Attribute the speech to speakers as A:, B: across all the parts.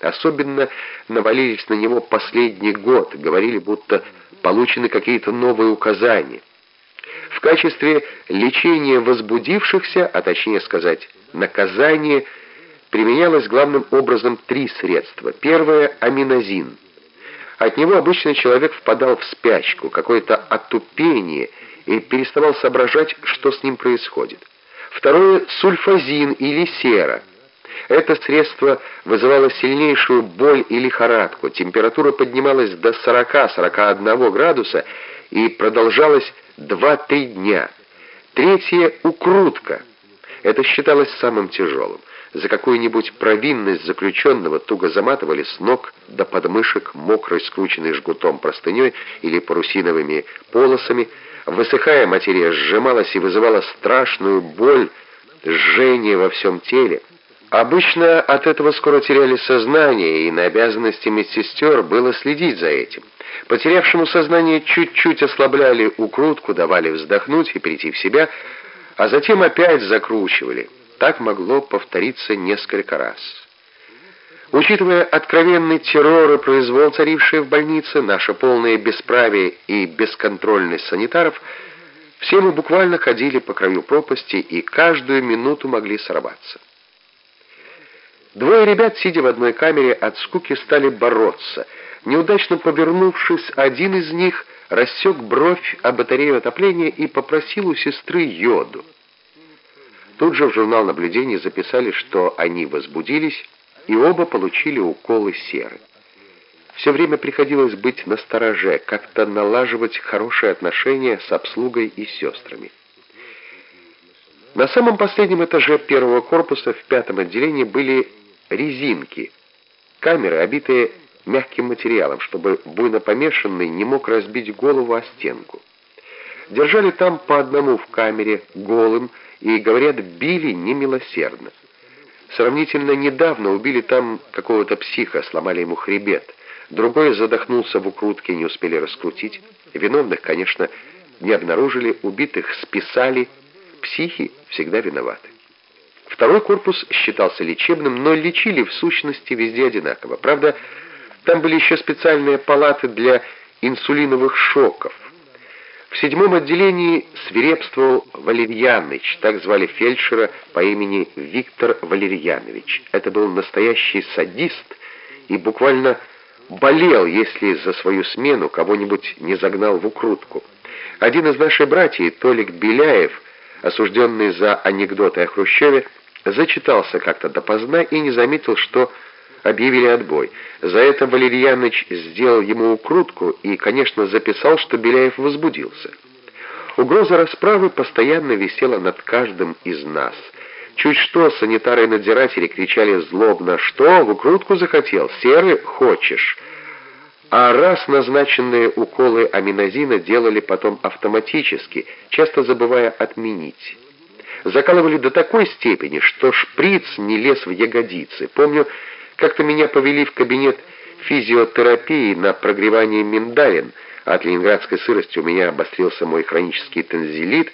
A: Особенно навалились на него последний год, говорили, будто получены какие-то новые указания. В качестве лечения возбудившихся, а точнее сказать, наказания, применялось главным образом три средства. Первое – аминозин. От него обычно человек впадал в спячку, какое-то отупение и переставал соображать, что с ним происходит. Второе – сульфазин или сера. Это средство вызывало сильнейшую боль и лихорадку. Температура поднималась до 40-41 градуса и продолжалась 2-3 дня. Третье – укрутка. Это считалось самым тяжелым. За какую-нибудь провинность заключенного туго заматывали с ног до подмышек мокрой скрученной жгутом простыней или парусиновыми полосами. Высыхая, материя сжималась и вызывала страшную боль, жжение во всем теле. Обычно от этого скоро теряли сознание, и на обязанности медсестер было следить за этим. Потерявшему сознание чуть-чуть ослабляли укрутку, давали вздохнуть и прийти в себя, а затем опять закручивали. Так могло повториться несколько раз. Учитывая откровенный террор и произвол, царивший в больнице, наше полное бесправие и бесконтрольность санитаров, все мы буквально ходили по краю пропасти и каждую минуту могли сорваться. Двое ребят, сидя в одной камере, от скуки стали бороться. Неудачно повернувшись, один из них рассек бровь о батарею отопления и попросил у сестры йоду. Тут же в журнал наблюдений записали, что они возбудились, и оба получили уколы серы. Все время приходилось быть настороже, как-то налаживать хорошие отношения с обслугой и сестрами. На самом последнем этаже первого корпуса в пятом отделении были резинки, камеры, обитые мягким материалом, чтобы буйно помешанный не мог разбить голову о стенку. Держали там по одному в камере, голым, и, говорят, били немилосердно. Сравнительно недавно убили там какого-то психа, сломали ему хребет. Другой задохнулся в укрутке, не успели раскрутить. Виновных, конечно, не обнаружили, убитых списали. Психи всегда виноваты. Второй корпус считался лечебным, но лечили в сущности везде одинаково. Правда, там были еще специальные палаты для инсулиновых шоков. В седьмом отделении свирепствовал Валерьяныч, так звали фельдшера по имени Виктор Валерьянович. Это был настоящий садист и буквально болел, если за свою смену кого-нибудь не загнал в укрутку. Один из наших братьев, Толик Беляев, осужденный за анекдоты о Хрущеве, зачитался как-то допоздна и не заметил, что объявили отбой. За это Валерьяныч сделал ему укрутку и, конечно, записал, что Беляев возбудился. Угроза расправы постоянно висела над каждым из нас. Чуть что, санитары и надзиратели кричали злобно «Что, в укрутку захотел? Серый хочешь?» А раз назначенные уколы аминозина делали потом автоматически, часто забывая отменить. Закалывали до такой степени, что шприц не лез в ягодицы. Помню, как-то меня повели в кабинет физиотерапии на прогревание миндалин, от ленинградской сырости у меня обострился мой хронический танзелит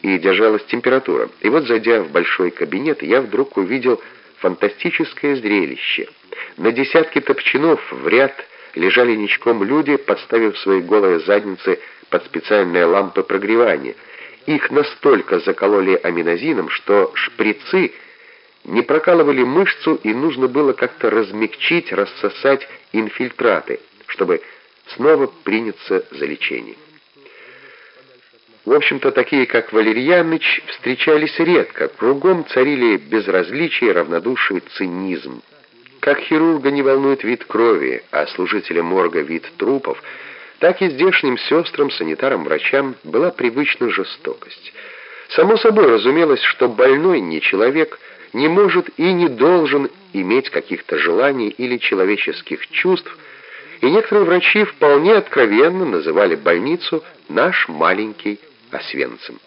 A: и держалась температура. И вот, зайдя в большой кабинет, я вдруг увидел фантастическое зрелище. На десятки топчинов в ряд лежали ничком люди, подставив свои голые задницы под специальные лампы прогревания. Их настолько закололи аминозином, что шприцы не прокалывали мышцу и нужно было как-то размягчить, рассосать инфильтраты, чтобы снова приняться за лечение. В общем-то, такие, как Валерьяныч, встречались редко. Кругом царили безразличие, равнодушие, цинизм. Как хирурга не волнует вид крови, а служителя морга вид трупов, так и здешним сестрам, санитарам, врачам была привычна жестокость. Само собой разумелось, что больной не человек, не может и не должен иметь каких-то желаний или человеческих чувств, и некоторые врачи вполне откровенно называли больницу «наш маленький Освенцим».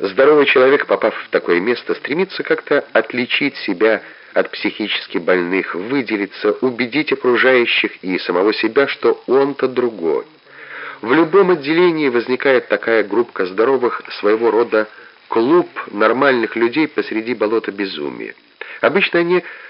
A: Здоровый человек, попав в такое место, стремится как-то отличить себя от психически больных, выделиться, убедить окружающих и самого себя, что он-то другой. В любом отделении возникает такая группа здоровых, своего рода клуб нормальных людей посреди болота безумия. Обычно они